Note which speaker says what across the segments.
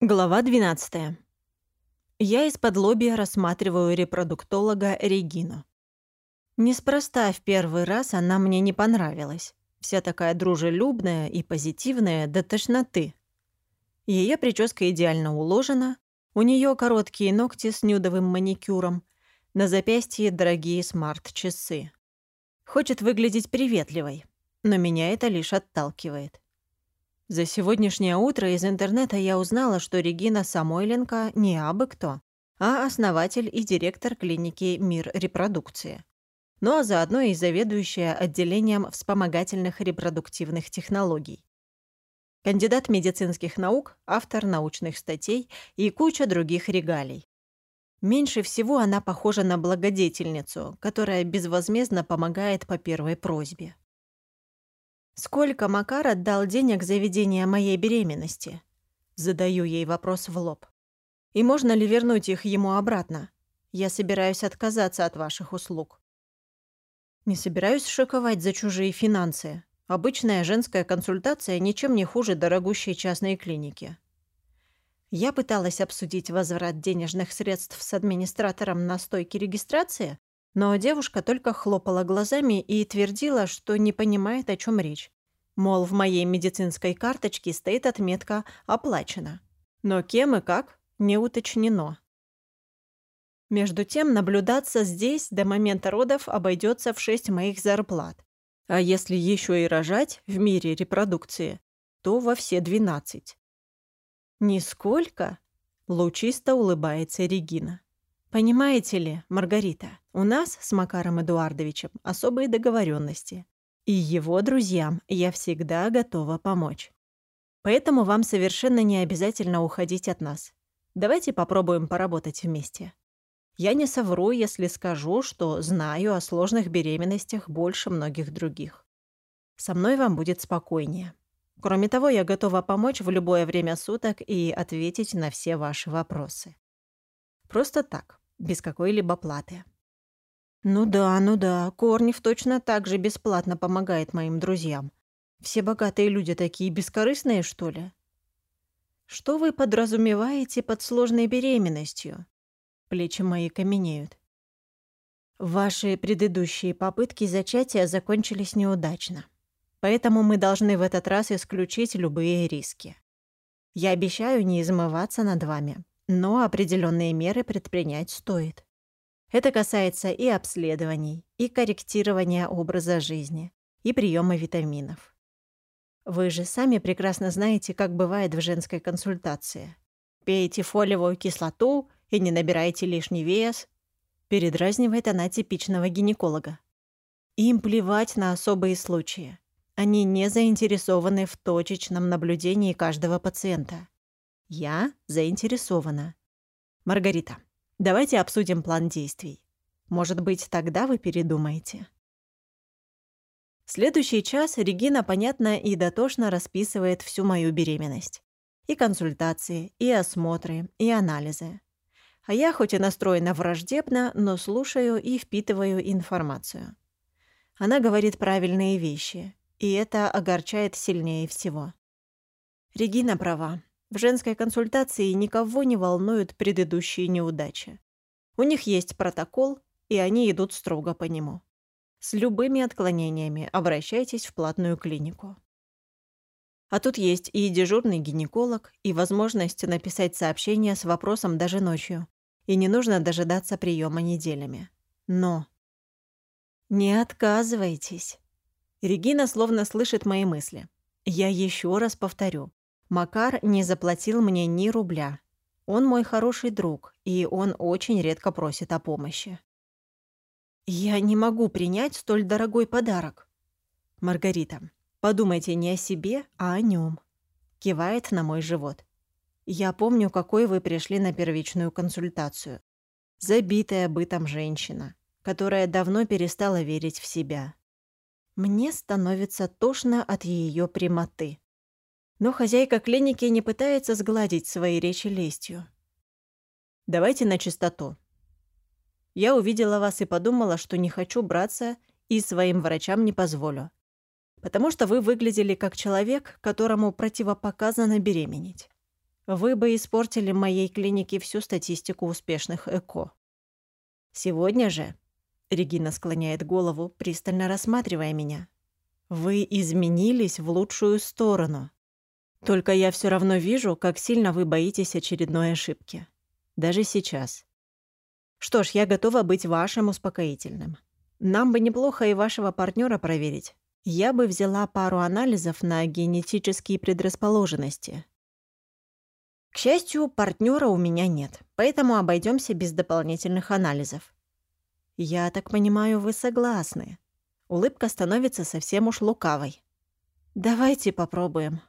Speaker 1: Глава 12. Я из-под лобья рассматриваю репродуктолога Регину. Неспроста в первый раз она мне не понравилась. Вся такая дружелюбная и позитивная до тошноты. Ее прическа идеально уложена, у нее короткие ногти с нюдовым маникюром, на запястье дорогие смарт-часы. Хочет выглядеть приветливой, но меня это лишь отталкивает. За сегодняшнее утро из интернета я узнала, что Регина Самойленко не абы кто, а основатель и директор клиники «Мир репродукции». Ну а заодно и заведующая отделением вспомогательных репродуктивных технологий. Кандидат медицинских наук, автор научных статей и куча других регалий. Меньше всего она похожа на благодетельницу, которая безвозмездно помогает по первой просьбе. «Сколько Макар отдал денег за ведение моей беременности?» Задаю ей вопрос в лоб. «И можно ли вернуть их ему обратно? Я собираюсь отказаться от ваших услуг». Не собираюсь шоковать за чужие финансы. Обычная женская консультация ничем не хуже дорогущей частной клиники. Я пыталась обсудить возврат денежных средств с администратором на стойке регистрации, но девушка только хлопала глазами и твердила, что не понимает, о чем речь. Мол, в моей медицинской карточке стоит отметка «Оплачено». Но кем и как – не уточнено. Между тем, наблюдаться здесь до момента родов обойдется в 6 моих зарплат. А если еще и рожать в мире репродукции, то во все 12. «Нисколько?» – лучисто улыбается Регина. Понимаете ли, Маргарита, у нас с Макаром Эдуардовичем особые договоренности, и его друзьям я всегда готова помочь. Поэтому вам совершенно не обязательно уходить от нас. Давайте попробуем поработать вместе. Я не совру, если скажу, что знаю о сложных беременностях больше многих других. Со мной вам будет спокойнее. Кроме того, я готова помочь в любое время суток и ответить на все ваши вопросы. Просто так, без какой-либо платы. Ну да, ну да, Корнев точно так же бесплатно помогает моим друзьям. Все богатые люди такие бескорыстные, что ли? Что вы подразумеваете под сложной беременностью? Плечи мои каменеют. Ваши предыдущие попытки зачатия закончились неудачно. Поэтому мы должны в этот раз исключить любые риски. Я обещаю не измываться над вами, но определенные меры предпринять стоит. Это касается и обследований, и корректирования образа жизни, и приема витаминов. Вы же сами прекрасно знаете, как бывает в женской консультации. Пейте фолиевую кислоту и не набирайте лишний вес. Передразнивает она типичного гинеколога. Им плевать на особые случаи. Они не заинтересованы в точечном наблюдении каждого пациента. Я заинтересована. Маргарита, давайте обсудим план действий. Может быть, тогда вы передумаете. Следующий час Регина понятно и дотошно расписывает всю мою беременность. И консультации, и осмотры, и анализы. А я хоть и настроена враждебно, но слушаю и впитываю информацию. Она говорит правильные вещи, и это огорчает сильнее всего. Регина права. В женской консультации никого не волнуют предыдущие неудачи. У них есть протокол, и они идут строго по нему. С любыми отклонениями обращайтесь в платную клинику. А тут есть и дежурный гинеколог, и возможность написать сообщение с вопросом даже ночью. И не нужно дожидаться приема неделями. Но... Не отказывайтесь. Регина словно слышит мои мысли. Я еще раз повторю. Макар не заплатил мне ни рубля. Он мой хороший друг, и он очень редко просит о помощи. «Я не могу принять столь дорогой подарок». «Маргарита, подумайте не о себе, а о нем. Кивает на мой живот. «Я помню, какой вы пришли на первичную консультацию. Забитая бытом женщина, которая давно перестала верить в себя. Мне становится тошно от ее прямоты. Но хозяйка клиники не пытается сгладить свои речи лестью. «Давайте на чистоту. Я увидела вас и подумала, что не хочу браться и своим врачам не позволю. Потому что вы выглядели как человек, которому противопоказано беременеть. вы бы испортили моей клинике всю статистику успешных ЭКО. Сегодня же, Регина склоняет голову, пристально рассматривая меня, вы изменились в лучшую сторону. Только я все равно вижу, как сильно вы боитесь очередной ошибки. Даже сейчас. Что ж, я готова быть вашим успокоительным. Нам бы неплохо и вашего партнера проверить. Я бы взяла пару анализов на генетические предрасположенности. К счастью, партнера у меня нет, поэтому обойдемся без дополнительных анализов. Я так понимаю, вы согласны. Улыбка становится совсем уж лукавой. Давайте попробуем.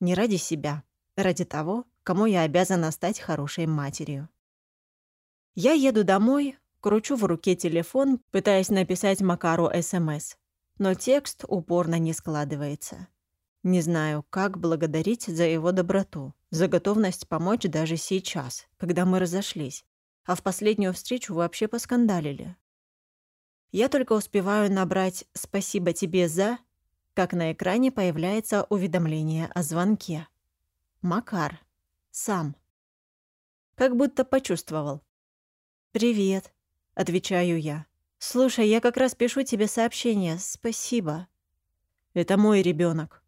Speaker 1: Не ради себя, ради того, кому я обязана стать хорошей матерью. Я еду домой, кручу в руке телефон, пытаясь написать Макару СМС, но текст упорно не складывается. Не знаю, как благодарить за его доброту, за готовность помочь даже сейчас, когда мы разошлись, а в последнюю встречу вообще поскандалили. Я только успеваю набрать «спасибо тебе за», как на экране появляется уведомление о звонке. Макар. Сам. Как будто почувствовал. «Привет», — отвечаю я. «Слушай, я как раз пишу тебе сообщение. Спасибо». «Это мой ребенок.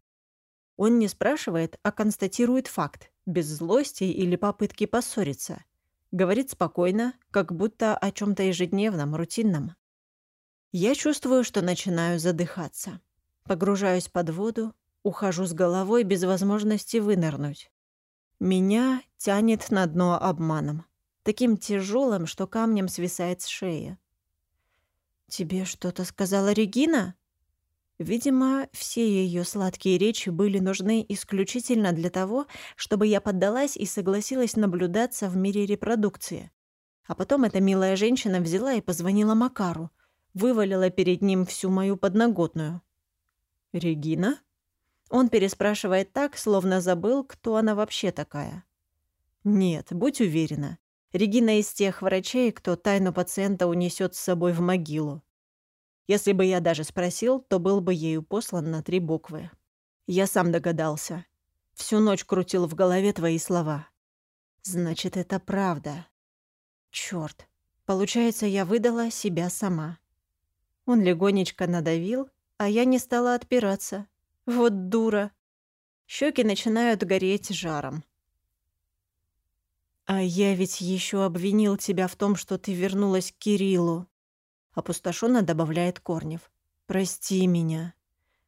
Speaker 1: Он не спрашивает, а констатирует факт, без злости или попытки поссориться. Говорит спокойно, как будто о чем то ежедневном, рутинном. Я чувствую, что начинаю задыхаться. Погружаюсь под воду, ухожу с головой без возможности вынырнуть. Меня тянет на дно обманом таким тяжелым, что камнем свисает с шеи. «Тебе что-то сказала Регина?» Видимо, все ее сладкие речи были нужны исключительно для того, чтобы я поддалась и согласилась наблюдаться в мире репродукции. А потом эта милая женщина взяла и позвонила Макару, вывалила перед ним всю мою подноготную. «Регина?» Он переспрашивает так, словно забыл, кто она вообще такая. «Нет, будь уверена, Регина из тех врачей, кто тайну пациента унесет с собой в могилу. Если бы я даже спросил, то был бы ею послан на три буквы. Я сам догадался. Всю ночь крутил в голове твои слова. Значит, это правда. Чёрт. Получается, я выдала себя сама. Он легонечко надавил, а я не стала отпираться. Вот дура. Щеки начинают гореть жаром. «А я ведь еще обвинил тебя в том, что ты вернулась к Кириллу», — опустошенно добавляет Корнев. «Прости меня.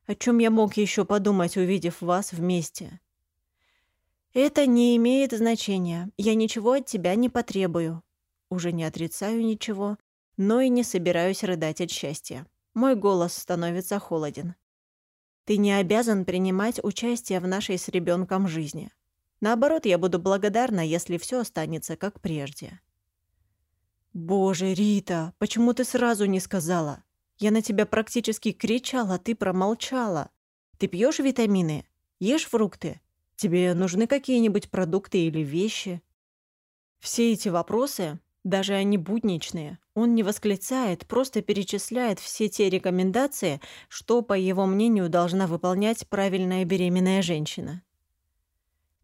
Speaker 1: О чем я мог еще подумать, увидев вас вместе?» «Это не имеет значения. Я ничего от тебя не потребую. Уже не отрицаю ничего, но и не собираюсь рыдать от счастья. Мой голос становится холоден. Ты не обязан принимать участие в нашей с ребенком жизни. Наоборот, я буду благодарна, если все останется как прежде. «Боже, Рита, почему ты сразу не сказала? Я на тебя практически кричала, ты промолчала. Ты пьешь витамины? Ешь фрукты? Тебе нужны какие-нибудь продукты или вещи?» Все эти вопросы, даже они будничные, он не восклицает, просто перечисляет все те рекомендации, что, по его мнению, должна выполнять правильная беременная женщина.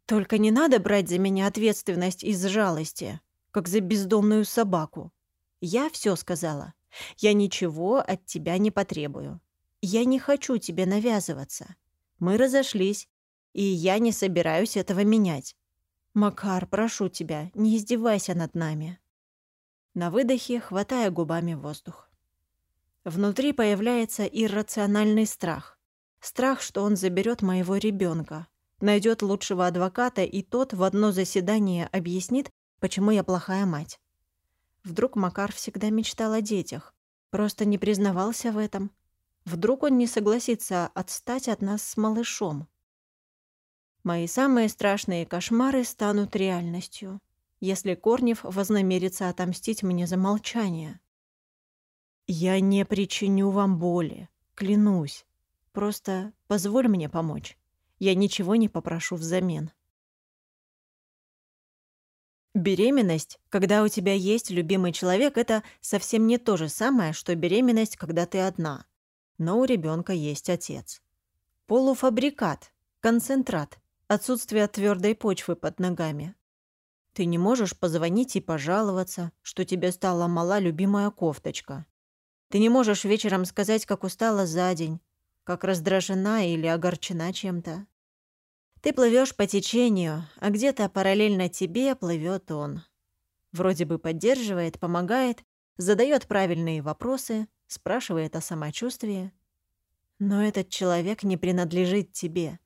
Speaker 1: Только не надо брать за меня ответственность из жалости, как за бездомную собаку. Я все сказала. Я ничего от тебя не потребую. Я не хочу тебе навязываться. Мы разошлись, и я не собираюсь этого менять. Макар, прошу тебя, не издевайся над нами. На выдохе, хватая губами воздух. Внутри появляется иррациональный страх. Страх, что он заберет моего ребенка, найдет лучшего адвоката, и тот в одно заседание объяснит, почему я плохая мать. Вдруг Макар всегда мечтал о детях, просто не признавался в этом. Вдруг он не согласится отстать от нас с малышом. Мои самые страшные кошмары станут реальностью, если Корнев вознамерится отомстить мне за молчание. Я не причиню вам боли, клянусь. Просто позволь мне помочь. Я ничего не попрошу взамен. Беременность, когда у тебя есть любимый человек, это совсем не то же самое, что беременность, когда ты одна. Но у ребенка есть отец. Полуфабрикат, концентрат, отсутствие твердой почвы под ногами. Ты не можешь позвонить и пожаловаться, что тебе стала мала любимая кофточка. Ты не можешь вечером сказать, как устала за день, как раздражена или огорчена чем-то. Ты плывешь по течению, а где-то параллельно тебе плывет он. Вроде бы поддерживает, помогает, задает правильные вопросы, спрашивает о самочувствии. Но этот человек не принадлежит тебе.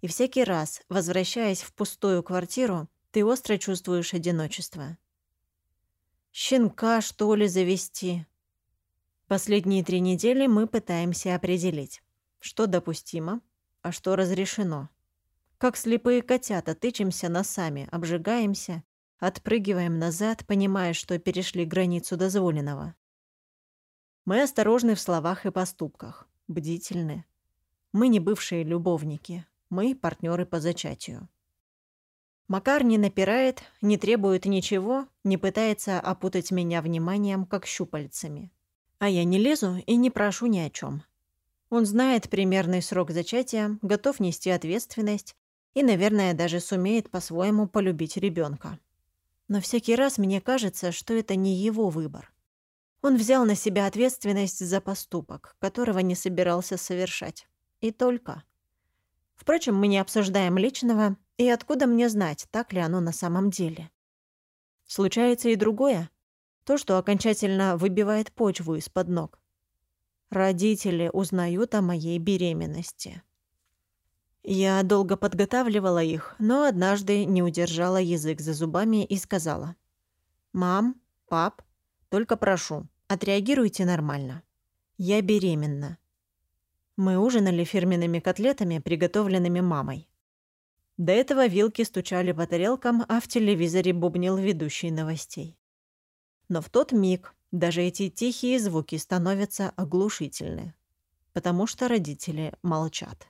Speaker 1: И всякий раз, возвращаясь в пустую квартиру, ты остро чувствуешь одиночество. Щенка, что ли, завести? Последние три недели мы пытаемся определить, что допустимо, а что разрешено. Как слепые котята тычемся носами, обжигаемся, отпрыгиваем назад, понимая, что перешли границу дозволенного. Мы осторожны в словах и поступках, бдительны. Мы не бывшие любовники, мы партнеры по зачатию. Макар не напирает, не требует ничего, не пытается опутать меня вниманием, как щупальцами. А я не лезу и не прошу ни о чем. Он знает примерный срок зачатия, готов нести ответственность и, наверное, даже сумеет по-своему полюбить ребенка. Но всякий раз мне кажется, что это не его выбор. Он взял на себя ответственность за поступок, которого не собирался совершать. И только. Впрочем, мы не обсуждаем личного, и откуда мне знать, так ли оно на самом деле. Случается и другое. То, что окончательно выбивает почву из-под ног. Родители узнают о моей беременности. Я долго подготавливала их, но однажды не удержала язык за зубами и сказала. «Мам, пап, только прошу, отреагируйте нормально. Я беременна». Мы ужинали фирменными котлетами, приготовленными мамой. До этого вилки стучали по тарелкам, а в телевизоре бубнил ведущий новостей. Но в тот миг даже эти тихие звуки становятся оглушительны, потому что родители молчат.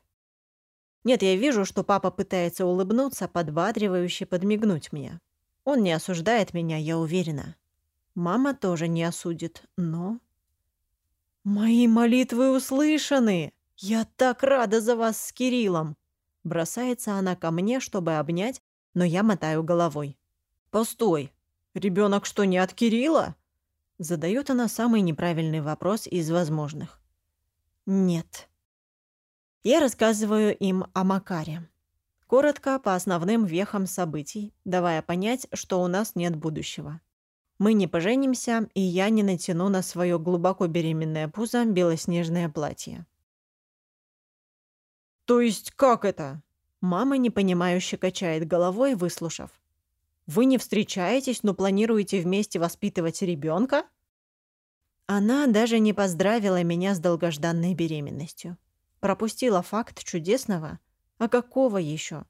Speaker 1: Нет, я вижу, что папа пытается улыбнуться, подбадривающе подмигнуть мне. Он не осуждает меня, я уверена. Мама тоже не осудит, но... «Мои молитвы услышаны! Я так рада за вас с Кириллом!» Бросается она ко мне, чтобы обнять, но я мотаю головой. «Постой! Ребенок что, не от Кирилла?» Задает она самый неправильный вопрос из возможных. Нет. Я рассказываю им о Макаре. Коротко, по основным вехам событий, давая понять, что у нас нет будущего. Мы не поженимся, и я не натяну на свое глубоко беременное пузо белоснежное платье. «То есть как это?» Мама непонимающе качает головой, выслушав. Вы не встречаетесь, но планируете вместе воспитывать ребенка? Она даже не поздравила меня с долгожданной беременностью. Пропустила факт чудесного. А какого еще?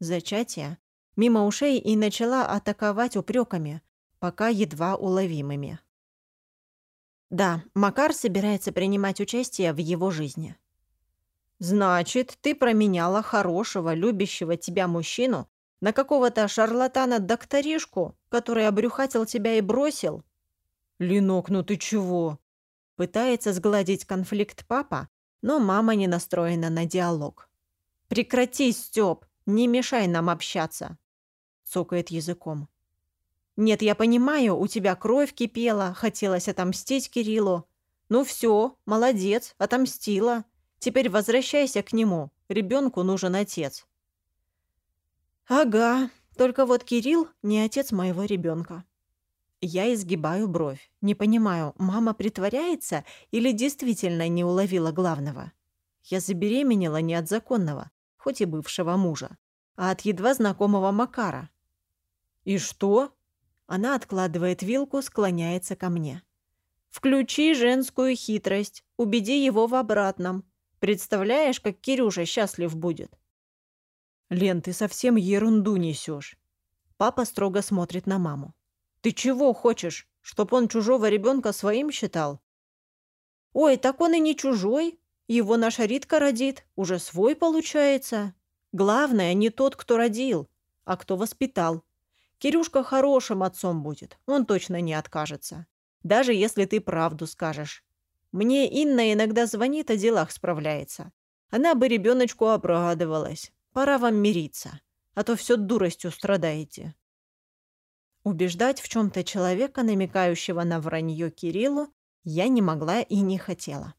Speaker 1: Зачатия. Мимо ушей и начала атаковать упреками, пока едва уловимыми. Да, Макар собирается принимать участие в его жизни. «Значит, ты променяла хорошего, любящего тебя мужчину на какого-то шарлатана-докторишку, который обрюхатил тебя и бросил? Ленок, ну ты чего? Пытается сгладить конфликт папа, но мама не настроена на диалог. Прекрати, Стёп, не мешай нам общаться. Цокает языком. Нет, я понимаю, у тебя кровь кипела, хотелось отомстить Кириллу. Ну все, молодец, отомстила. Теперь возвращайся к нему. Ребенку нужен отец. «Ага, только вот Кирилл не отец моего ребенка. Я изгибаю бровь. Не понимаю, мама притворяется или действительно не уловила главного? Я забеременела не от законного, хоть и бывшего мужа, а от едва знакомого Макара. «И что?» Она откладывает вилку, склоняется ко мне. «Включи женскую хитрость, убеди его в обратном. Представляешь, как Кирюша счастлив будет?» «Лен, ты совсем ерунду несешь. Папа строго смотрит на маму. «Ты чего хочешь? Чтоб он чужого ребенка своим считал?» «Ой, так он и не чужой. Его наша Ритка родит. Уже свой получается. Главное, не тот, кто родил, а кто воспитал. Кирюшка хорошим отцом будет. Он точно не откажется. Даже если ты правду скажешь. Мне Инна иногда звонит, о делах справляется. Она бы ребеночку обрадовалась. Пора вам мириться, а то все дуростью страдаете». Убеждать в чем-то человека, намекающего на вранье Кириллу, я не могла и не хотела.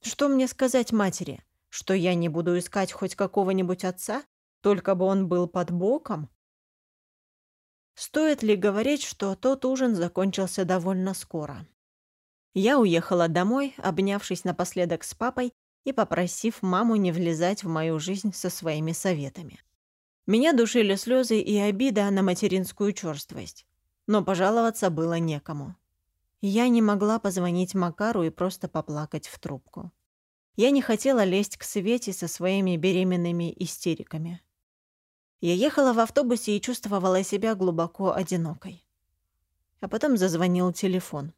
Speaker 1: Что мне сказать матери? Что я не буду искать хоть какого-нибудь отца? Только бы он был под боком? Стоит ли говорить, что тот ужин закончился довольно скоро? Я уехала домой, обнявшись напоследок с папой и попросив маму не влезать в мою жизнь со своими советами. Меня душили слезы и обида на материнскую черствость, но пожаловаться было некому. Я не могла позвонить Макару и просто поплакать в трубку. Я не хотела лезть к Свете со своими беременными истериками. Я ехала в автобусе и чувствовала себя глубоко одинокой. А потом зазвонил телефон.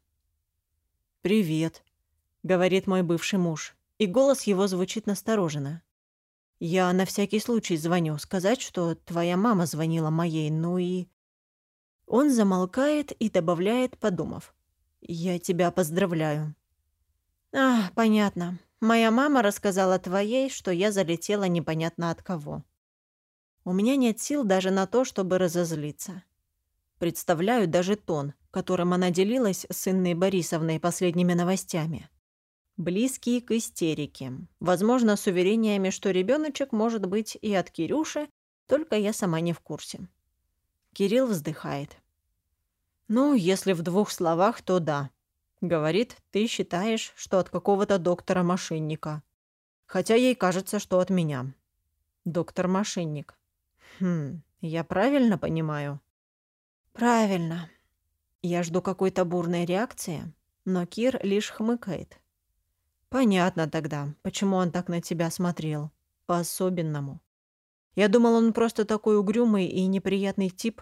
Speaker 1: «Привет», — говорит мой бывший муж, и голос его звучит настороженно. «Я на всякий случай звоню, сказать, что твоя мама звонила моей, ну и...» Он замолкает и добавляет, подумав. «Я тебя поздравляю». «А, понятно. Моя мама рассказала твоей, что я залетела непонятно от кого. У меня нет сил даже на то, чтобы разозлиться. Представляю даже тон, которым она делилась с Инной Борисовной последними новостями. Близкие к истерике. Возможно, с уверениями, что ребеночек может быть и от Кирюши, только я сама не в курсе. Кирилл вздыхает. «Ну, если в двух словах, то да. Говорит, ты считаешь, что от какого-то доктора-мошенника. Хотя ей кажется, что от меня. Доктор-мошенник. Хм, я правильно понимаю? Правильно. Я жду какой-то бурной реакции, но Кир лишь хмыкает. Понятно тогда, почему он так на тебя смотрел. По-особенному. Я думал, он просто такой угрюмый и неприятный тип.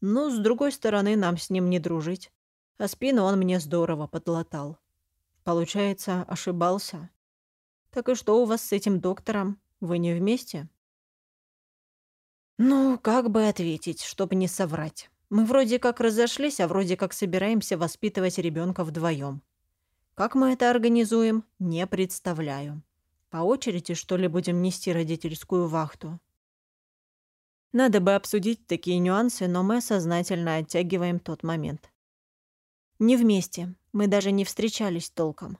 Speaker 1: Но, с другой стороны, нам с ним не дружить а спину он мне здорово подлатал. Получается, ошибался. Так и что у вас с этим доктором? Вы не вместе? Ну, как бы ответить, чтобы не соврать. Мы вроде как разошлись, а вроде как собираемся воспитывать ребенка вдвоем. Как мы это организуем, не представляю. По очереди, что ли, будем нести родительскую вахту? Надо бы обсудить такие нюансы, но мы сознательно оттягиваем тот момент. Не вместе. Мы даже не встречались толком.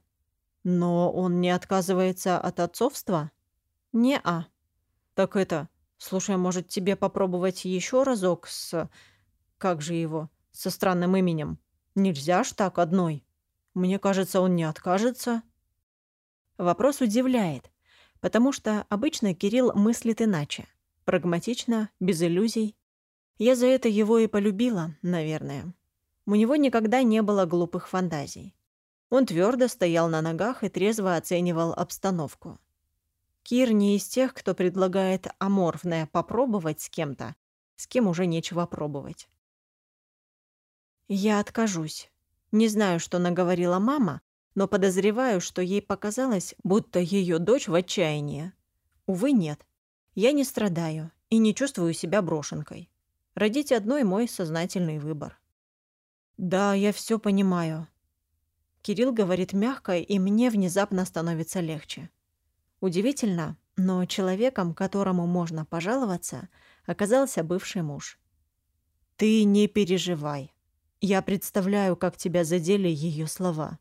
Speaker 1: Но он не отказывается от отцовства? Не-а. Так это... Слушай, может, тебе попробовать еще разок с... Как же его? Со странным именем. Нельзя ж так одной. Мне кажется, он не откажется. Вопрос удивляет, потому что обычно Кирилл мыслит иначе. Прагматично, без иллюзий. Я за это его и полюбила, наверное. У него никогда не было глупых фантазий. Он твердо стоял на ногах и трезво оценивал обстановку. Кир не из тех, кто предлагает аморфное попробовать с кем-то, с кем уже нечего пробовать. Я откажусь. Не знаю, что наговорила мама, но подозреваю, что ей показалось, будто ее дочь в отчаянии. Увы, нет. Я не страдаю и не чувствую себя брошенкой. Родить одной мой сознательный выбор. «Да, я все понимаю». Кирилл говорит мягко, и мне внезапно становится легче. Удивительно, но человеком, которому можно пожаловаться, оказался бывший муж. «Ты не переживай. Я представляю, как тебя задели ее слова.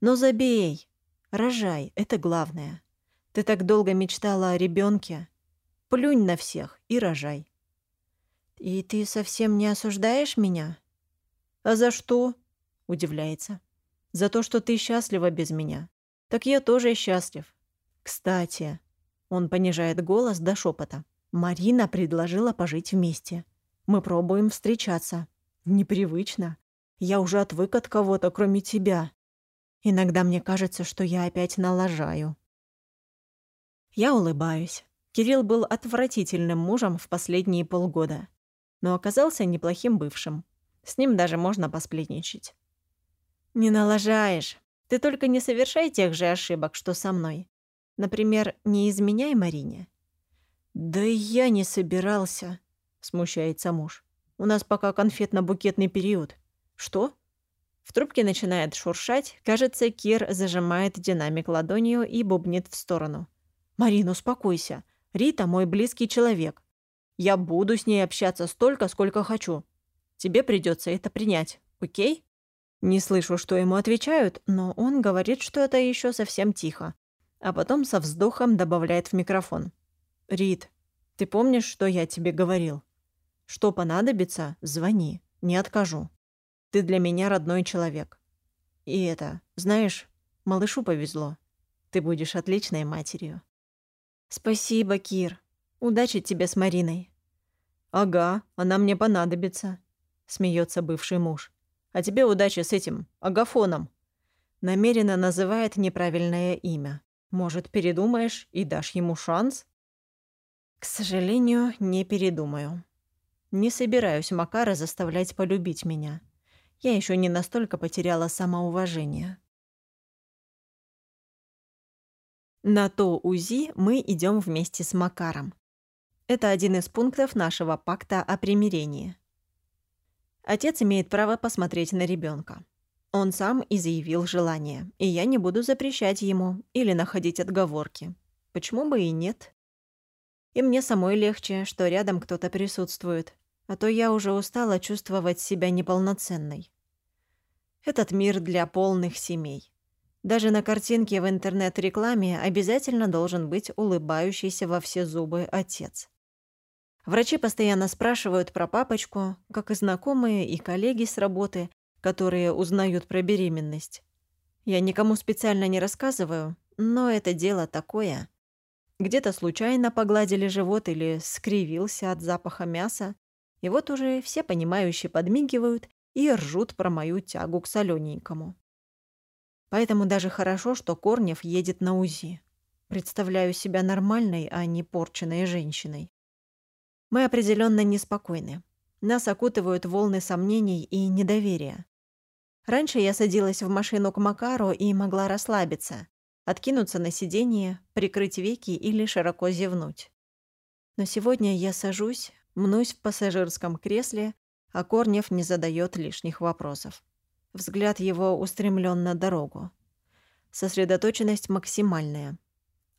Speaker 1: Но забей, рожай, это главное. Ты так долго мечтала о ребенке. Плюнь на всех и рожай». «И ты совсем не осуждаешь меня?» «А за что?» – удивляется. «За то, что ты счастлива без меня. Так я тоже счастлив. Кстати...» Он понижает голос до шепота. «Марина предложила пожить вместе. Мы пробуем встречаться. Непривычно. Я уже отвык от кого-то, кроме тебя. Иногда мне кажется, что я опять налажаю». Я улыбаюсь. Кирилл был отвратительным мужем в последние полгода, но оказался неплохим бывшим. С ним даже можно посплетничать. «Не налажаешь. Ты только не совершай тех же ошибок, что со мной. Например, не изменяй Марине». «Да я не собирался», — смущается муж. «У нас пока конфетно-букетный период». «Что?» В трубке начинает шуршать. Кажется, Кир зажимает динамик ладонью и бубнит в сторону. «Марин, успокойся. Рита мой близкий человек. Я буду с ней общаться столько, сколько хочу. Тебе придется это принять, окей? Не слышу, что ему отвечают, но он говорит, что это еще совсем тихо. А потом со вздохом добавляет в микрофон. «Рит, ты помнишь, что я тебе говорил? Что понадобится, звони, не откажу. Ты для меня родной человек. И это, знаешь, малышу повезло. Ты будешь отличной матерью». «Спасибо, Кир. Удачи тебе с Мариной». «Ага, она мне понадобится», — смеется бывший муж. «А тебе удачи с этим, агафоном». Намеренно называет неправильное имя. Может, передумаешь и дашь ему шанс? К сожалению, не передумаю. Не собираюсь Макара заставлять полюбить меня. Я еще не настолько потеряла самоуважение. На то УЗИ мы идем вместе с Макаром. Это один из пунктов нашего пакта о примирении. Отец имеет право посмотреть на ребенка. Он сам и заявил желание, и я не буду запрещать ему или находить отговорки. Почему бы и нет? И мне самой легче, что рядом кто-то присутствует, а то я уже устала чувствовать себя неполноценной. Этот мир для полных семей. Даже на картинке в интернет-рекламе обязательно должен быть улыбающийся во все зубы отец. Врачи постоянно спрашивают про папочку, как и знакомые и коллеги с работы, которые узнают про беременность. Я никому специально не рассказываю, но это дело такое. Где-то случайно погладили живот или скривился от запаха мяса, и вот уже все понимающие подмигивают и ржут про мою тягу к солёненькому. Поэтому даже хорошо, что Корнев едет на УЗИ. Представляю себя нормальной, а не порченной женщиной. Мы определенно неспокойны. Нас окутывают волны сомнений и недоверия. Раньше я садилась в машину к Макару и могла расслабиться, откинуться на сиденье, прикрыть веки или широко зевнуть. Но сегодня я сажусь, мнусь в пассажирском кресле, а Корнев не задает лишних вопросов. Взгляд его устремлен на дорогу. Сосредоточенность максимальная.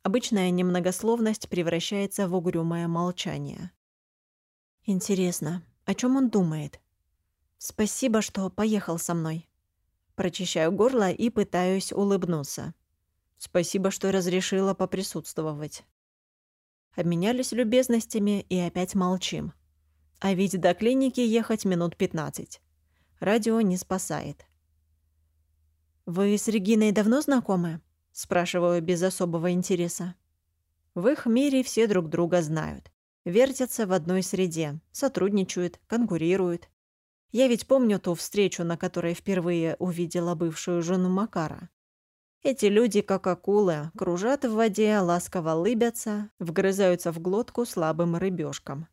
Speaker 1: Обычная немногословность превращается в угрюмое молчание. Интересно, о чем он думает? Спасибо, что поехал со мной. Прочищаю горло и пытаюсь улыбнуться. Спасибо, что разрешила поприсутствовать. Обменялись любезностями и опять молчим. А ведь до клиники ехать минут 15. Радио не спасает. «Вы с Региной давно знакомы?» – спрашиваю без особого интереса. В их мире все друг друга знают вертятся в одной среде, сотрудничают, конкурируют. Я ведь помню ту встречу, на которой впервые увидела бывшую жену Макара. Эти люди, как акулы, кружат в воде, ласково лыбятся, вгрызаются в глотку слабым рыбешкам.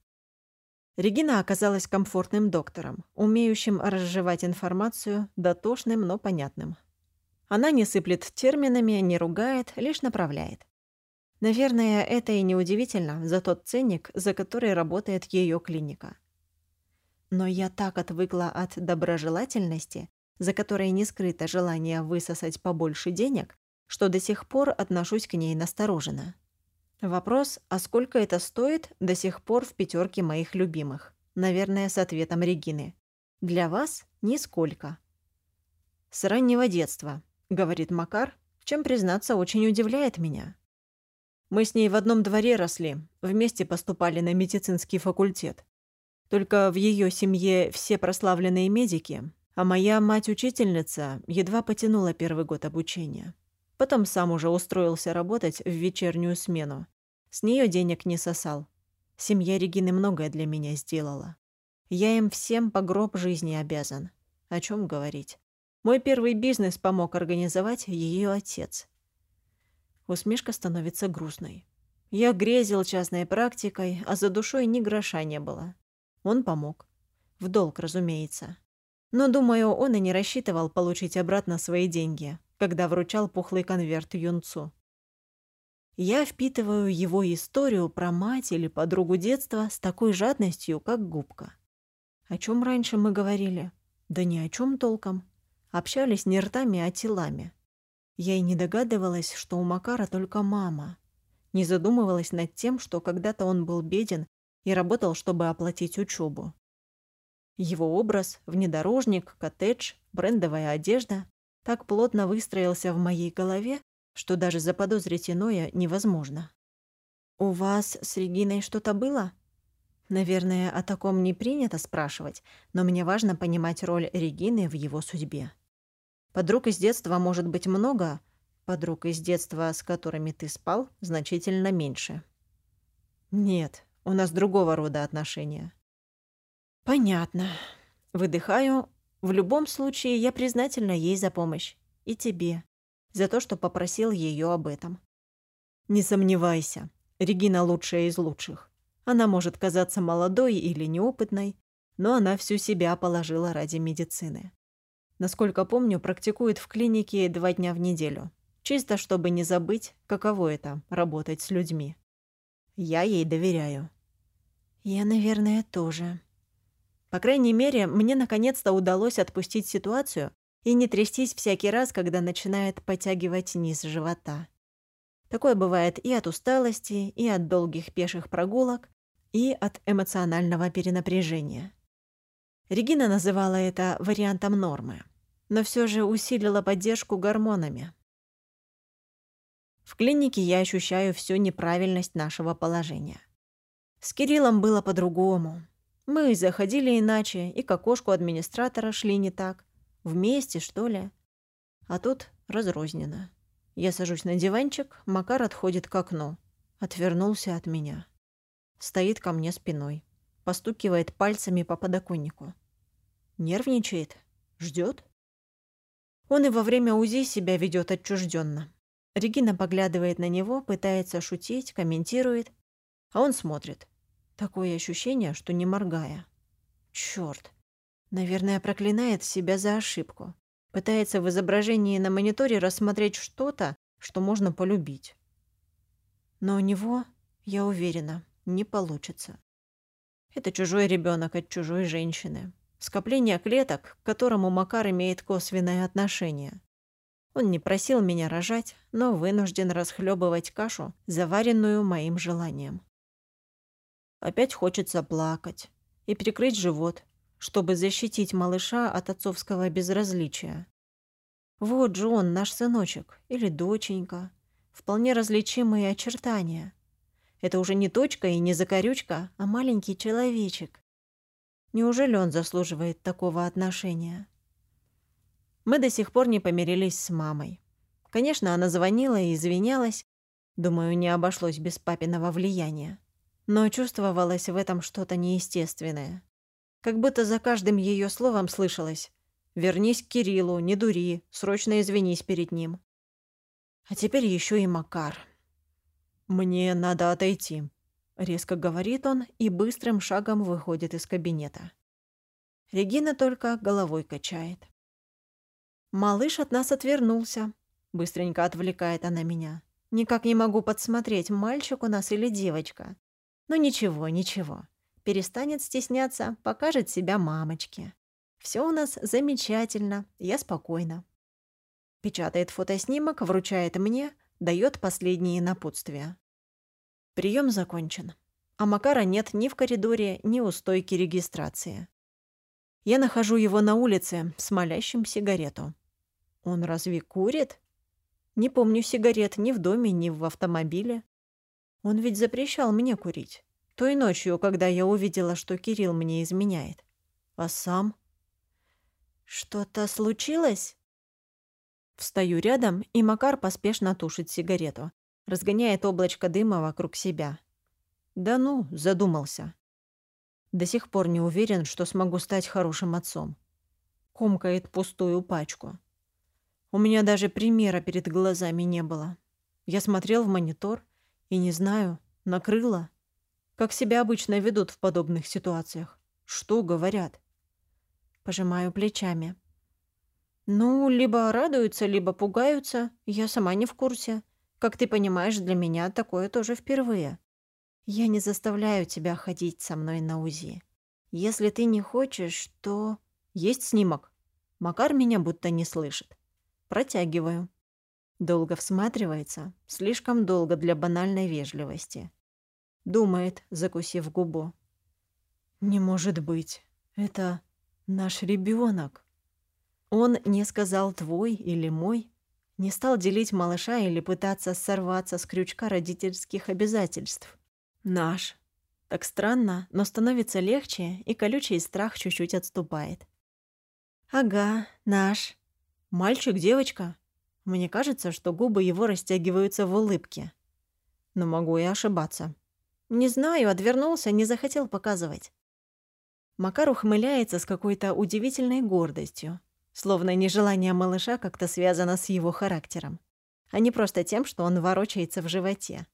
Speaker 1: Регина оказалась комфортным доктором, умеющим разжевать информацию, дотошным, но понятным. Она не сыплет терминами, не ругает, лишь направляет. Наверное, это и не удивительно за тот ценник, за который работает ее клиника. Но я так отвыкла от доброжелательности, за которой не скрыто желание высосать побольше денег, что до сих пор отношусь к ней настороженно. Вопрос, а сколько это стоит, до сих пор в пятерке моих любимых. Наверное, с ответом Регины. Для вас – нисколько. «С раннего детства», – говорит Макар, чем, признаться, очень удивляет меня. Мы с ней в одном дворе росли, вместе поступали на медицинский факультет. Только в ее семье все прославленные медики, а моя мать-учительница едва потянула первый год обучения. Потом сам уже устроился работать в вечернюю смену. С нее денег не сосал. Семья Регины многое для меня сделала. Я им всем по гроб жизни обязан. О чем говорить? Мой первый бизнес помог организовать ее отец. Усмешка становится грустной. Я грезил частной практикой, а за душой ни гроша не было. Он помог. В долг, разумеется. Но, думаю, он и не рассчитывал получить обратно свои деньги, когда вручал пухлый конверт юнцу. Я впитываю его историю про мать или подругу детства с такой жадностью, как губка. О чем раньше мы говорили? Да ни о чем толком. Общались не ртами, а телами. Я и не догадывалась, что у Макара только мама. Не задумывалась над тем, что когда-то он был беден и работал, чтобы оплатить учебу. Его образ, внедорожник, коттедж, брендовая одежда так плотно выстроился в моей голове, что даже заподозрить иное невозможно. «У вас с Региной что-то было?» Наверное, о таком не принято спрашивать, но мне важно понимать роль Регины в его судьбе. Подруг из детства может быть много, подруг из детства, с которыми ты спал, значительно меньше. Нет, у нас другого рода отношения. Понятно. Выдыхаю. В любом случае, я признательна ей за помощь. И тебе. За то, что попросил ее об этом. Не сомневайся. Регина лучшая из лучших. Она может казаться молодой или неопытной, но она всю себя положила ради медицины. Насколько помню, практикует в клинике два дня в неделю. Чисто, чтобы не забыть, каково это – работать с людьми. Я ей доверяю. Я, наверное, тоже. По крайней мере, мне наконец-то удалось отпустить ситуацию и не трястись всякий раз, когда начинает потягивать низ живота. Такое бывает и от усталости, и от долгих пеших прогулок, и от эмоционального перенапряжения. Регина называла это вариантом нормы, но все же усилила поддержку гормонами. В клинике я ощущаю всю неправильность нашего положения. С Кириллом было по-другому. Мы заходили иначе, и к окошку администратора шли не так. Вместе, что ли. А тут разрозненно. Я сажусь на диванчик, Макар отходит к окну. Отвернулся от меня. Стоит ко мне спиной. Постукивает пальцами по подоконнику. Нервничает? Ждет? Он и во время УЗИ себя ведет отчужденно. Регина поглядывает на него, пытается шутить, комментирует, а он смотрит. Такое ощущение, что не моргая. Чёрт. Наверное, проклинает себя за ошибку. Пытается в изображении на мониторе рассмотреть что-то, что можно полюбить. Но у него, я уверена, не получится. Это чужой ребенок от чужой женщины. Скопление клеток, к которому Макар имеет косвенное отношение. Он не просил меня рожать, но вынужден расхлебывать кашу, заваренную моим желанием. Опять хочется плакать и прикрыть живот, чтобы защитить малыша от отцовского безразличия. Вот же он, наш сыночек, или доченька. Вполне различимые очертания. Это уже не точка и не закорючка, а маленький человечек. Неужели он заслуживает такого отношения? Мы до сих пор не помирились с мамой. Конечно, она звонила и извинялась. Думаю, не обошлось без папиного влияния. Но чувствовалось в этом что-то неестественное. Как будто за каждым ее словом слышалось «Вернись к Кириллу, не дури, срочно извинись перед ним». А теперь еще и Макар. «Мне надо отойти», — резко говорит он и быстрым шагом выходит из кабинета. Регина только головой качает. «Малыш от нас отвернулся», — быстренько отвлекает она меня. «Никак не могу подсмотреть, мальчик у нас или девочка. Но ничего, ничего. Перестанет стесняться, покажет себя мамочке. Все у нас замечательно, я спокойна». Печатает фотоснимок, вручает мне — дает последние напутствия. Прием закончен. А Макара нет ни в коридоре, ни у стойки регистрации. Я нахожу его на улице, смолящим сигарету. Он разве курит? Не помню сигарет ни в доме, ни в автомобиле. Он ведь запрещал мне курить. Той ночью, когда я увидела, что Кирилл мне изменяет. А сам? Что-то случилось? Встаю рядом, и Макар поспешно тушит сигарету. Разгоняет облачко дыма вокруг себя. Да ну, задумался. До сих пор не уверен, что смогу стать хорошим отцом. Комкает пустую пачку. У меня даже примера перед глазами не было. Я смотрел в монитор и не знаю, накрыло. Как себя обычно ведут в подобных ситуациях? Что говорят? Пожимаю плечами. «Ну, либо радуются, либо пугаются. Я сама не в курсе. Как ты понимаешь, для меня такое тоже впервые. Я не заставляю тебя ходить со мной на УЗИ. Если ты не хочешь, то... Есть снимок. Макар меня будто не слышит. Протягиваю. Долго всматривается, слишком долго для банальной вежливости. Думает, закусив губу. «Не может быть. Это наш ребенок. Он не сказал «твой» или «мой», не стал делить малыша или пытаться сорваться с крючка родительских обязательств. Наш. Так странно, но становится легче, и колючий страх чуть-чуть отступает. «Ага, наш. Мальчик, девочка?» Мне кажется, что губы его растягиваются в улыбке. Но могу и ошибаться. Не знаю, отвернулся, не захотел показывать. Макар ухмыляется с какой-то удивительной гордостью, словно нежелание малыша как-то связано с его характером, а не просто тем, что он ворочается в животе.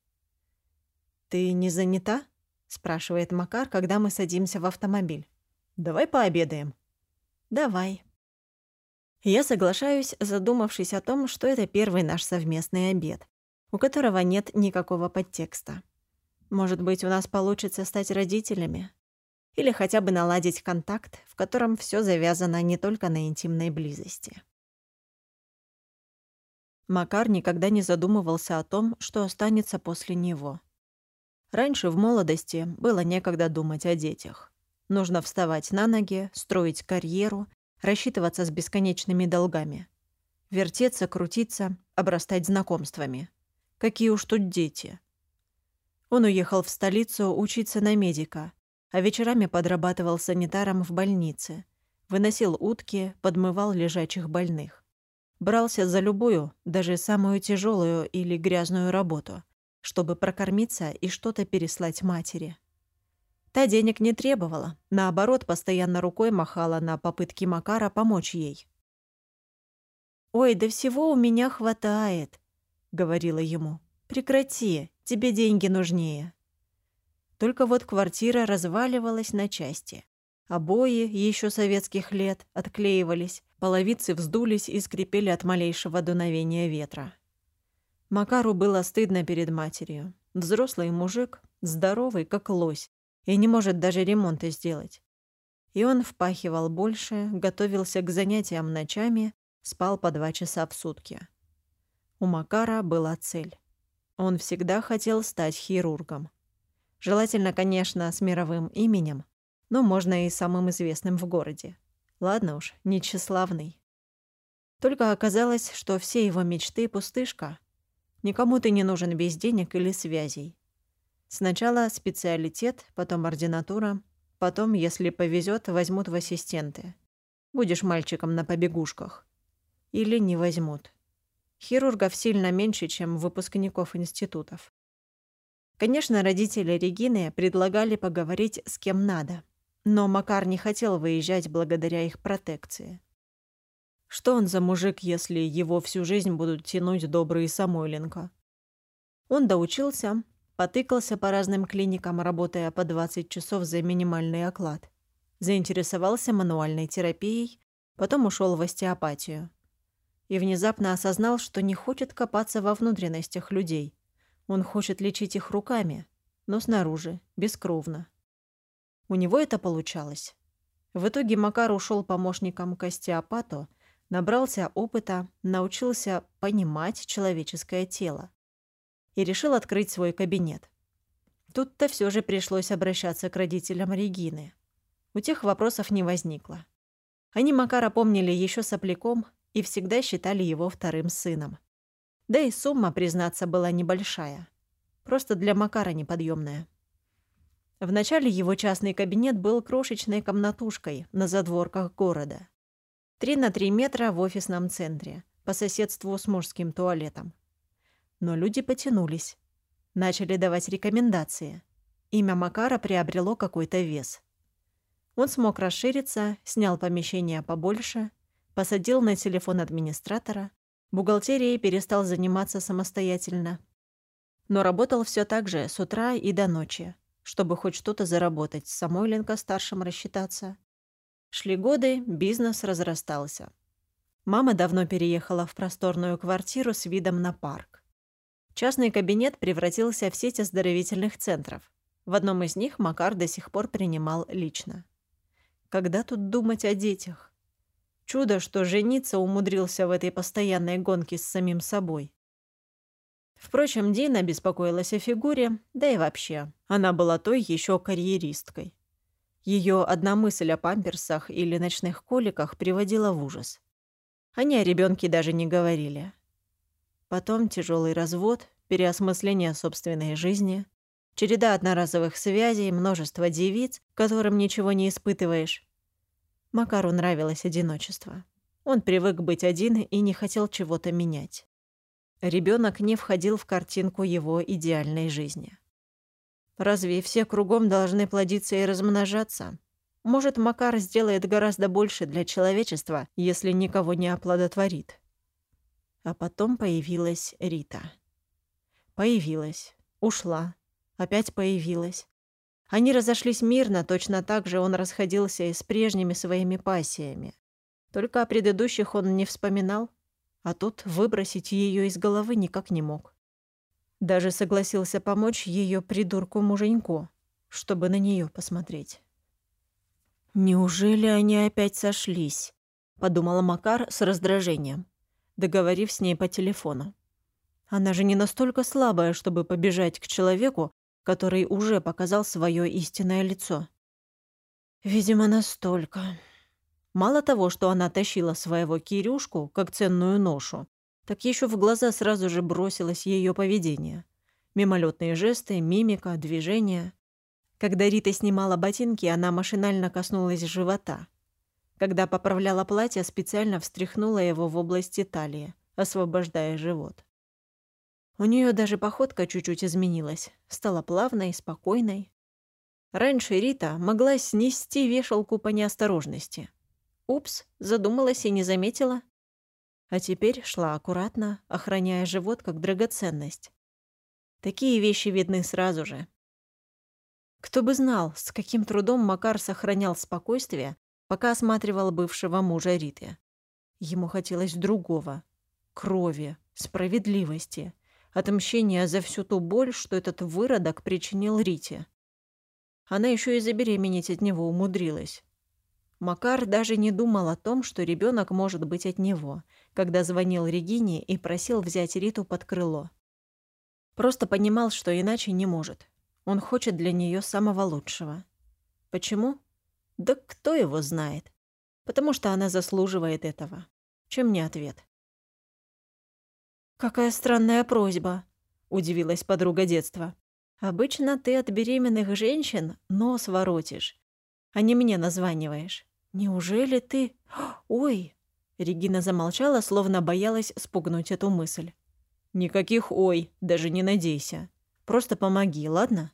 Speaker 1: «Ты не занята?» — спрашивает Макар, когда мы садимся в автомобиль. «Давай пообедаем». «Давай», я соглашаюсь, задумавшись о том, что это первый наш совместный обед, у которого нет никакого подтекста. Может быть, у нас получится стать родителями? Или хотя бы наладить контакт, в котором все завязано не только на интимной близости. Макар никогда не задумывался о том, что останется после него. Раньше в молодости было некогда думать о детях. Нужно вставать на ноги, строить карьеру рассчитываться с бесконечными долгами. Вертеться, крутиться, обрастать знакомствами. Какие уж тут дети. Он уехал в столицу учиться на медика, а вечерами подрабатывал санитаром в больнице. Выносил утки, подмывал лежачих больных. Брался за любую, даже самую тяжелую или грязную работу, чтобы прокормиться и что-то переслать матери. Та денег не требовала, наоборот, постоянно рукой махала на попытки Макара помочь ей. «Ой, да всего у меня хватает», — говорила ему. «Прекрати, тебе деньги нужнее». Только вот квартира разваливалась на части. Обои еще советских лет отклеивались, половицы вздулись и скрипели от малейшего дуновения ветра. Макару было стыдно перед матерью. Взрослый мужик, здоровый, как лось, и не может даже ремонта сделать. И он впахивал больше, готовился к занятиям ночами, спал по два часа в сутки. У Макара была цель. Он всегда хотел стать хирургом. Желательно, конечно, с мировым именем, но можно и самым известным в городе. Ладно уж, не тщеславный. Только оказалось, что все его мечты — пустышка. Никому ты не нужен без денег или связей. Сначала специалитет, потом ординатура, потом, если повезет, возьмут в ассистенты. Будешь мальчиком на побегушках. Или не возьмут. Хирургов сильно меньше, чем выпускников институтов. Конечно, родители Регины предлагали поговорить с кем надо, но Макар не хотел выезжать благодаря их протекции. Что он за мужик, если его всю жизнь будут тянуть добрые Самойленко? Он доучился, Потыкался по разным клиникам, работая по 20 часов за минимальный оклад. Заинтересовался мануальной терапией, потом ушел в остеопатию. И внезапно осознал, что не хочет копаться во внутренностях людей. Он хочет лечить их руками, но снаружи, бескровно. У него это получалось. В итоге Макар ушел помощником к остеопату, набрался опыта, научился понимать человеческое тело и решил открыть свой кабинет. Тут-то все же пришлось обращаться к родителям Регины. У тех вопросов не возникло. Они Макара помнили еще сопляком и всегда считали его вторым сыном. Да и сумма, признаться, была небольшая. Просто для Макара неподъемная. Вначале его частный кабинет был крошечной комнатушкой на задворках города. Три на три метра в офисном центре, по соседству с мужским туалетом. Но люди потянулись. Начали давать рекомендации. Имя Макара приобрело какой-то вес. Он смог расшириться, снял помещение побольше, посадил на телефон администратора, бухгалтерией перестал заниматься самостоятельно. Но работал все так же с утра и до ночи, чтобы хоть что-то заработать, с Самойленко-старшим рассчитаться. Шли годы, бизнес разрастался. Мама давно переехала в просторную квартиру с видом на парк. Частный кабинет превратился в сеть оздоровительных центров. В одном из них Макар до сих пор принимал лично. Когда тут думать о детях? Чудо, что жениться умудрился в этой постоянной гонке с самим собой. Впрочем, Дина беспокоилась о фигуре, да и вообще. Она была той еще карьеристкой. Ее одна мысль о памперсах или ночных коликах приводила в ужас. Они о ребенке даже не говорили. Потом тяжелый развод, переосмысление собственной жизни, череда одноразовых связей, множество девиц, которым ничего не испытываешь. Макару нравилось одиночество. Он привык быть один и не хотел чего-то менять. Ребенок не входил в картинку его идеальной жизни. Разве все кругом должны плодиться и размножаться? Может, Макар сделает гораздо больше для человечества, если никого не оплодотворит. А потом появилась Рита. Появилась, ушла, опять появилась. Они разошлись мирно, точно так же он расходился и с прежними своими пассиями. Только о предыдущих он не вспоминал, а тут выбросить ее из головы никак не мог. Даже согласился помочь ее придурку-муженьку, чтобы на нее посмотреть. «Неужели они опять сошлись?» — подумала Макар с раздражением, договорив с ней по телефону. Она же не настолько слабая, чтобы побежать к человеку, который уже показал свое истинное лицо. Видимо, настолько. Мало того, что она тащила своего Кирюшку как ценную ношу, так еще в глаза сразу же бросилось ее поведение. Мимолетные жесты, мимика, движения. Когда Рита снимала ботинки, она машинально коснулась живота. Когда поправляла платье, специально встряхнула его в области талии, освобождая живот. У нее даже походка чуть-чуть изменилась, стала плавной, спокойной. Раньше Рита могла снести вешалку по неосторожности – Упс, задумалась и не заметила. А теперь шла аккуратно, охраняя живот как драгоценность. Такие вещи видны сразу же. Кто бы знал, с каким трудом Макар сохранял спокойствие, пока осматривал бывшего мужа Риты. Ему хотелось другого — крови, справедливости, отмщения за всю ту боль, что этот выродок причинил Рите. Она еще и забеременеть от него умудрилась. Макар даже не думал о том, что ребенок может быть от него, когда звонил Регине и просил взять Риту под крыло. Просто понимал, что иначе не может. Он хочет для нее самого лучшего. Почему? Да кто его знает? Потому что она заслуживает этого. Чем не ответ? «Какая странная просьба», — удивилась подруга детства. «Обычно ты от беременных женщин нос воротишь, а не мне названиваешь. «Неужели ты... Ой!» Регина замолчала, словно боялась спугнуть эту мысль. «Никаких «ой», даже не надейся. Просто помоги, ладно?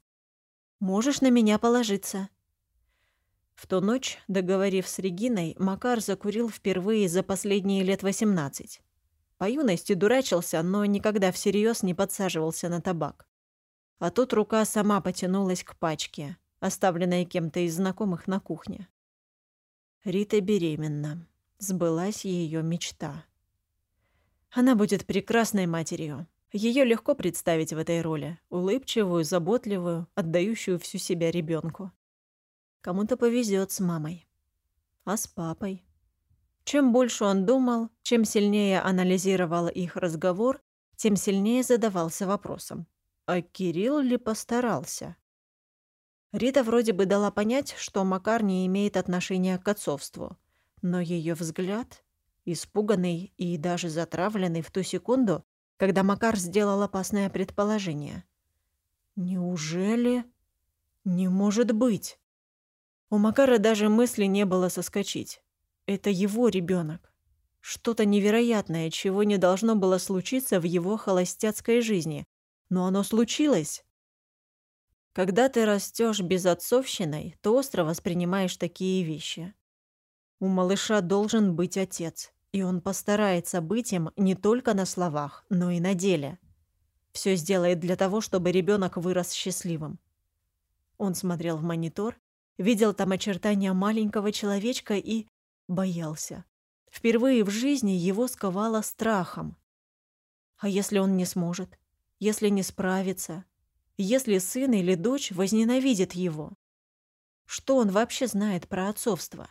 Speaker 1: Можешь на меня положиться». В ту ночь, договорив с Региной, Макар закурил впервые за последние лет восемнадцать. По юности дурачился, но никогда всерьез не подсаживался на табак. А тут рука сама потянулась к пачке, оставленной кем-то из знакомых на кухне. Рита беременна. Сбылась ее мечта. Она будет прекрасной матерью. Ее легко представить в этой роли. Улыбчивую, заботливую, отдающую всю себя ребенку. Кому-то повезет с мамой. А с папой? Чем больше он думал, чем сильнее анализировал их разговор, тем сильнее задавался вопросом. А Кирилл ли постарался? Рита вроде бы дала понять, что Макар не имеет отношения к отцовству, но ее взгляд, испуганный и даже затравленный в ту секунду, когда Макар сделал опасное предположение. «Неужели? Не может быть!» У Макара даже мысли не было соскочить. Это его ребенок. Что-то невероятное, чего не должно было случиться в его холостяцкой жизни. Но оно случилось. Когда ты растешь безотцовщиной, то остро воспринимаешь такие вещи. У малыша должен быть отец, и он постарается быть им не только на словах, но и на деле. Все сделает для того, чтобы ребенок вырос счастливым. Он смотрел в монитор, видел там очертания маленького человечка и боялся. Впервые в жизни его сковало страхом. А если он не сможет? Если не справится? если сын или дочь возненавидит его? Что он вообще знает про отцовство?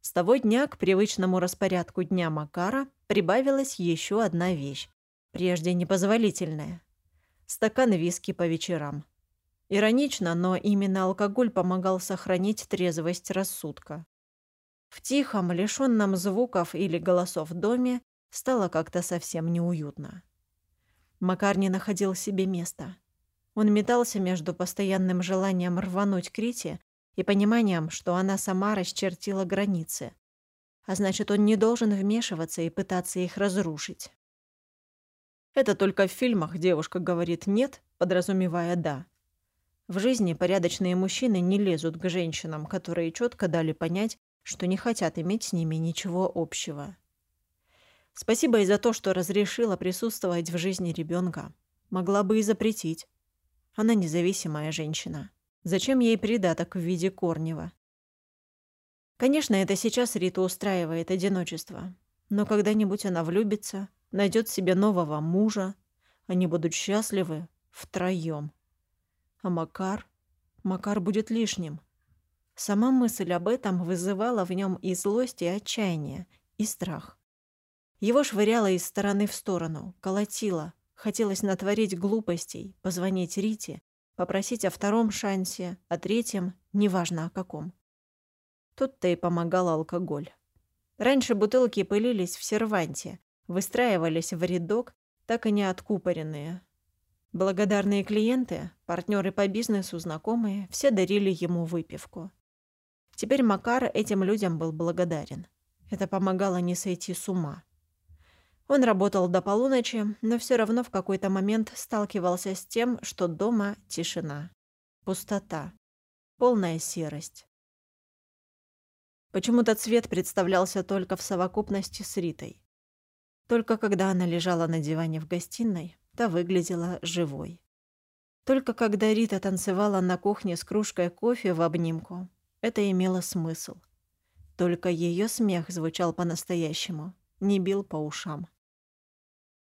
Speaker 1: С того дня к привычному распорядку дня Макара прибавилась еще одна вещь, прежде непозволительная. Стакан виски по вечерам. Иронично, но именно алкоголь помогал сохранить трезвость рассудка. В тихом, лишённом звуков или голосов доме стало как-то совсем неуютно. Макар не находил себе места. Он метался между постоянным желанием рвануть Крити и пониманием, что она сама расчертила границы. А значит, он не должен вмешиваться и пытаться их разрушить. Это только в фильмах девушка говорит «нет», подразумевая «да». В жизни порядочные мужчины не лезут к женщинам, которые четко дали понять, что не хотят иметь с ними ничего общего. Спасибо и за то, что разрешила присутствовать в жизни ребенка. Могла бы и запретить. Она независимая женщина. Зачем ей придаток в виде Корнева? Конечно, это сейчас Рита устраивает одиночество. Но когда-нибудь она влюбится, найдет себе нового мужа. Они будут счастливы втроем. А Макар? Макар будет лишним. Сама мысль об этом вызывала в нем и злость, и отчаяние, и страх. Его швыряло из стороны в сторону, колотило. Хотелось натворить глупостей, позвонить Рите попросить о втором шансе, о третьем, неважно о каком. Тут-то и помогал алкоголь. Раньше бутылки пылились в серванте, выстраивались в рядок, так и не откупоренные. Благодарные клиенты, партнеры по бизнесу, знакомые, все дарили ему выпивку. Теперь Макар этим людям был благодарен. Это помогало не сойти с ума. Он работал до полуночи, но все равно в какой-то момент сталкивался с тем, что дома тишина, пустота, полная серость. Почему-то цвет представлялся только в совокупности с Ритой. Только когда она лежала на диване в гостиной, та выглядела живой. Только когда Рита танцевала на кухне с кружкой кофе в обнимку, это имело смысл. Только ее смех звучал по-настоящему, не бил по ушам.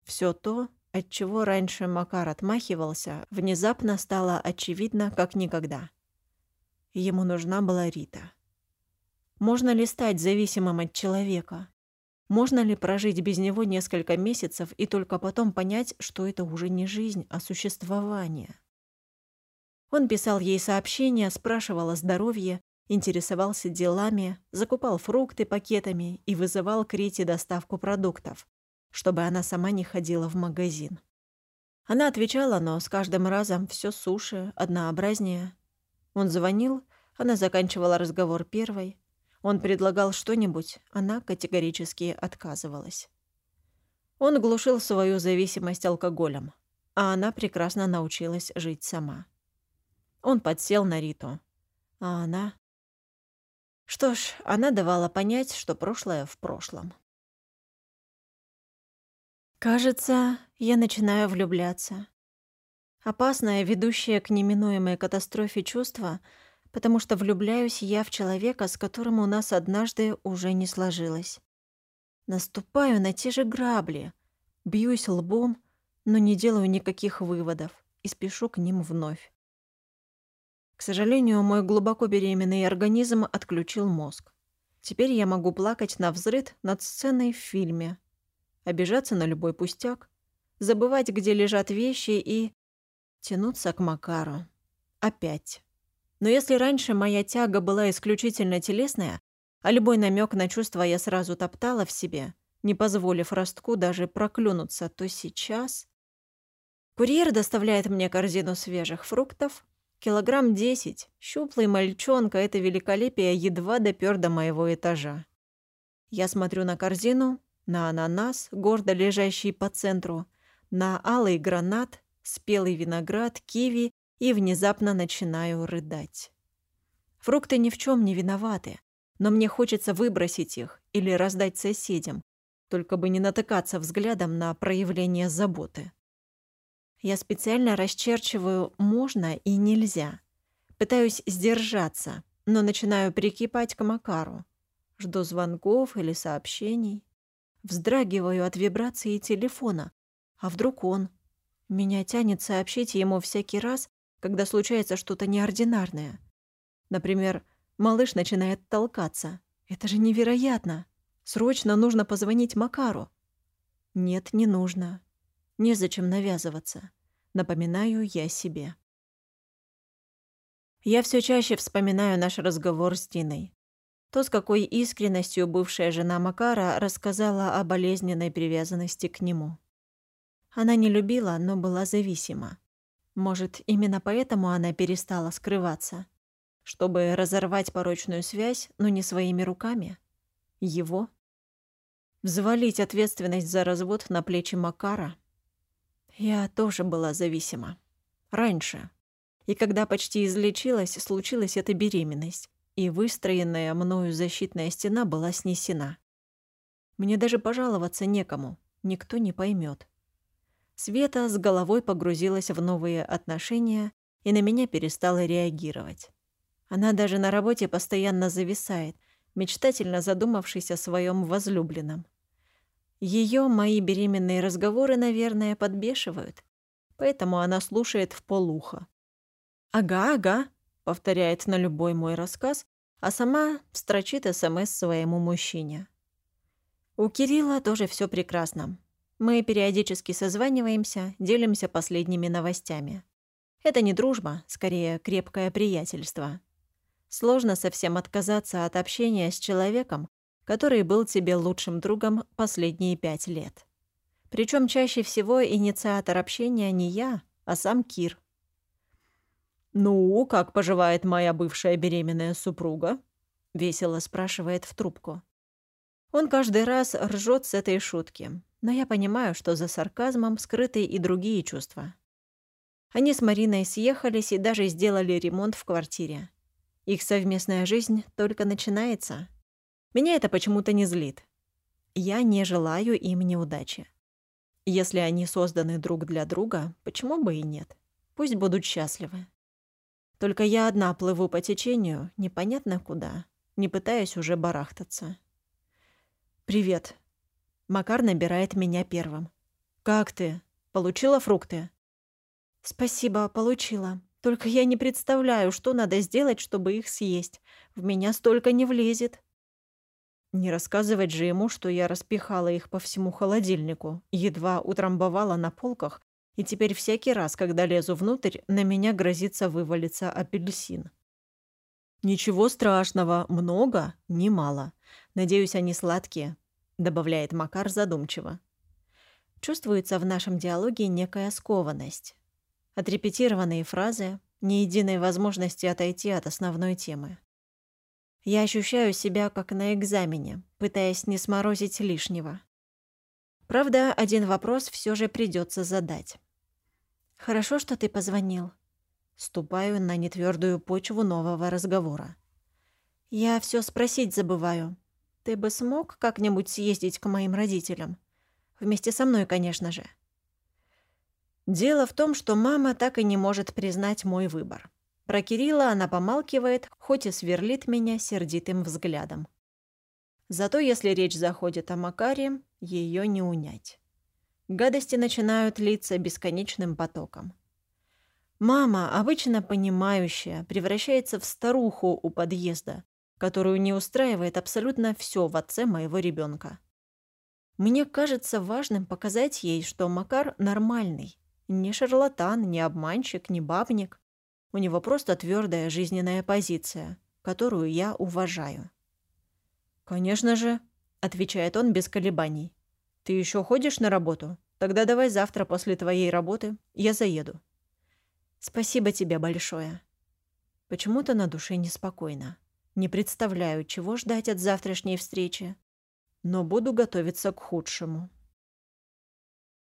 Speaker 1: Все то, от чего раньше Макар отмахивался, внезапно стало очевидно, как никогда. Ему нужна была Рита. Можно ли стать зависимым от человека? Можно ли прожить без него несколько месяцев и только потом понять, что это уже не жизнь, а существование? Он писал ей сообщения, спрашивал о здоровье, интересовался делами, закупал фрукты пакетами и вызывал к Рите доставку продуктов чтобы она сама не ходила в магазин. Она отвечала, но с каждым разом все суше, однообразнее. Он звонил, она заканчивала разговор первой. Он предлагал что-нибудь, она категорически отказывалась. Он глушил свою зависимость алкоголем, а она прекрасно научилась жить сама. Он подсел на Риту, а она... Что ж, она давала понять, что прошлое в прошлом. Кажется, я начинаю влюбляться. Опасное, ведущее к неминуемой катастрофе чувство, потому что влюбляюсь я в человека, с которым у нас однажды уже не сложилось. Наступаю на те же грабли, бьюсь лбом, но не делаю никаких выводов и спешу к ним вновь. К сожалению, мой глубоко беременный организм отключил мозг. Теперь я могу плакать на взрыд над сценой в фильме, обижаться на любой пустяк, забывать, где лежат вещи и... тянуться к Макару. Опять. Но если раньше моя тяга была исключительно телесная, а любой намек на чувства я сразу топтала в себе, не позволив ростку даже проклюнуться, то сейчас... Курьер доставляет мне корзину свежих фруктов. Килограмм десять. Щуплый мальчонка, это великолепие едва допёр до моего этажа. Я смотрю на корзину, на ананас, гордо лежащий по центру, на алый гранат, спелый виноград, киви и внезапно начинаю рыдать. Фрукты ни в чем не виноваты, но мне хочется выбросить их или раздать соседям, только бы не натыкаться взглядом на проявление заботы. Я специально расчерчиваю «можно» и «нельзя». Пытаюсь сдержаться, но начинаю прикипать к Макару. Жду звонков или сообщений. Вздрагиваю от вибрации телефона. А вдруг он? Меня тянет сообщить ему всякий раз, когда случается что-то неординарное. Например, малыш начинает толкаться, Это же невероятно! Срочно нужно позвонить Макару. Нет, не нужно. Незачем навязываться. Напоминаю я себе. Я все чаще вспоминаю наш разговор с Диной. То, с какой искренностью бывшая жена Макара рассказала о болезненной привязанности к нему. Она не любила, но была зависима. Может, именно поэтому она перестала скрываться? Чтобы разорвать порочную связь, но не своими руками? Его? Взвалить ответственность за развод на плечи Макара? Я тоже была зависима. Раньше, и когда почти излечилась, случилась эта беременность, и выстроенная мною защитная стена была снесена. Мне даже пожаловаться некому, никто не поймет. Света с головой погрузилась в новые отношения и на меня перестала реагировать. Она даже на работе постоянно зависает, мечтательно задумавшись о своем возлюбленном. Ее мои беременные разговоры, наверное, подбешивают, поэтому она слушает в полуха. «Ага, ага», — повторяет на любой мой рассказ, а сама строчит СМС своему мужчине. У Кирилла тоже все прекрасно. Мы периодически созваниваемся, делимся последними новостями. Это не дружба, скорее крепкое приятельство. Сложно совсем отказаться от общения с человеком, который был тебе лучшим другом последние пять лет. Причем чаще всего инициатор общения не я, а сам Кир. «Ну, как поживает моя бывшая беременная супруга?» — весело спрашивает в трубку. Он каждый раз ржет с этой шутки, но я понимаю, что за сарказмом скрыты и другие чувства. Они с Мариной съехались и даже сделали ремонт в квартире. Их совместная жизнь только начинается. Меня это почему-то не злит. Я не желаю им неудачи. Если они созданы друг для друга, почему бы и нет? Пусть будут счастливы. Только я одна плыву по течению, непонятно куда, не пытаясь уже барахтаться. «Привет». Макар набирает меня первым. «Как ты? Получила фрукты?» «Спасибо, получила. Только я не представляю, что надо сделать, чтобы их съесть. В меня столько не влезет». Не рассказывать же ему, что я распихала их по всему холодильнику, едва утрамбовала на полках и теперь всякий раз, когда лезу внутрь, на меня грозится вывалиться апельсин. «Ничего страшного, много, немало. Надеюсь, они сладкие», — добавляет Макар задумчиво. Чувствуется в нашем диалоге некая скованность. Отрепетированные фразы, ни единой возможности отойти от основной темы. Я ощущаю себя как на экзамене, пытаясь не сморозить лишнего. Правда, один вопрос все же придется задать. «Хорошо, что ты позвонил». Ступаю на нетвердую почву нового разговора. «Я все спросить забываю. Ты бы смог как-нибудь съездить к моим родителям? Вместе со мной, конечно же». Дело в том, что мама так и не может признать мой выбор. Про Кирилла она помалкивает, хоть и сверлит меня сердитым взглядом. Зато если речь заходит о Макаре, ее не унять. Гадости начинают литься бесконечным потоком. Мама, обычно понимающая, превращается в старуху у подъезда, которую не устраивает абсолютно все в отце моего ребенка. Мне кажется важным показать ей, что Макар нормальный. Не шарлатан, не обманщик, не бабник. У него просто твердая жизненная позиция, которую я уважаю. «Конечно же», — отвечает он без колебаний. «Ты еще ходишь на работу? Тогда давай завтра после твоей работы я заеду». «Спасибо тебе большое». Почему-то на душе неспокойно. Не представляю, чего ждать от завтрашней встречи, но буду готовиться к худшему.